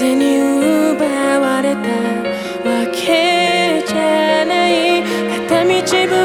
風に奪われた。わけじゃない。片道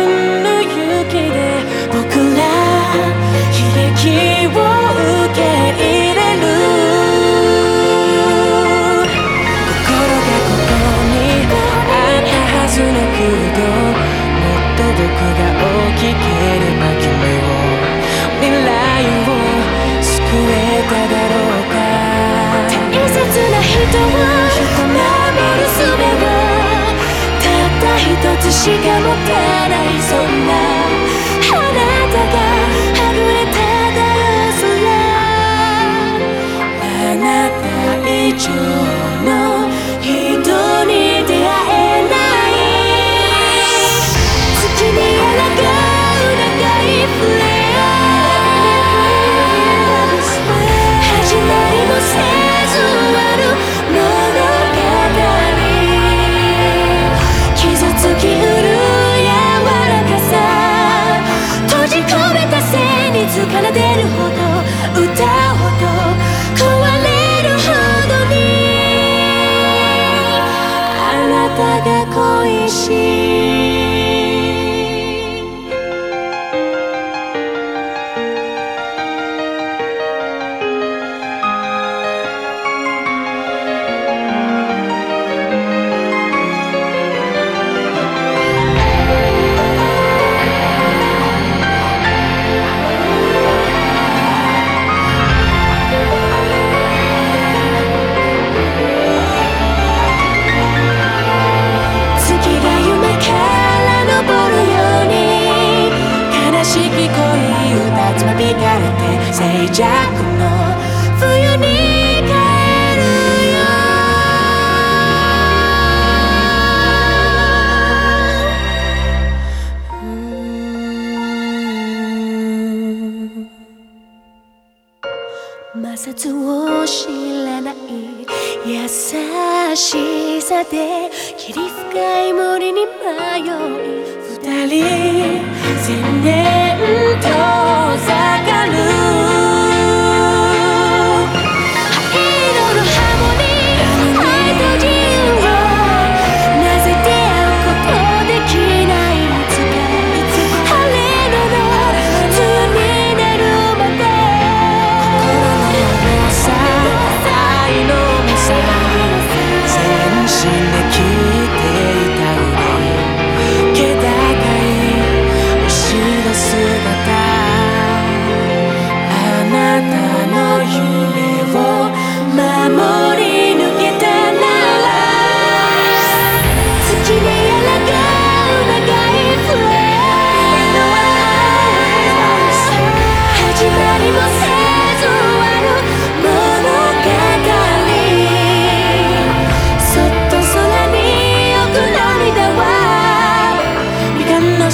しか持たないが恋しい。しき恋歌つまびかれて静寂の冬に帰るよ。摩擦を知らない優しさで霧深い森に迷い二人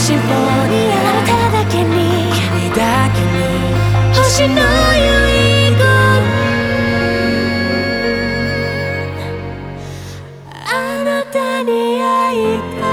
し棒ただけに君だけに。星の遺言。あなたに会いたい。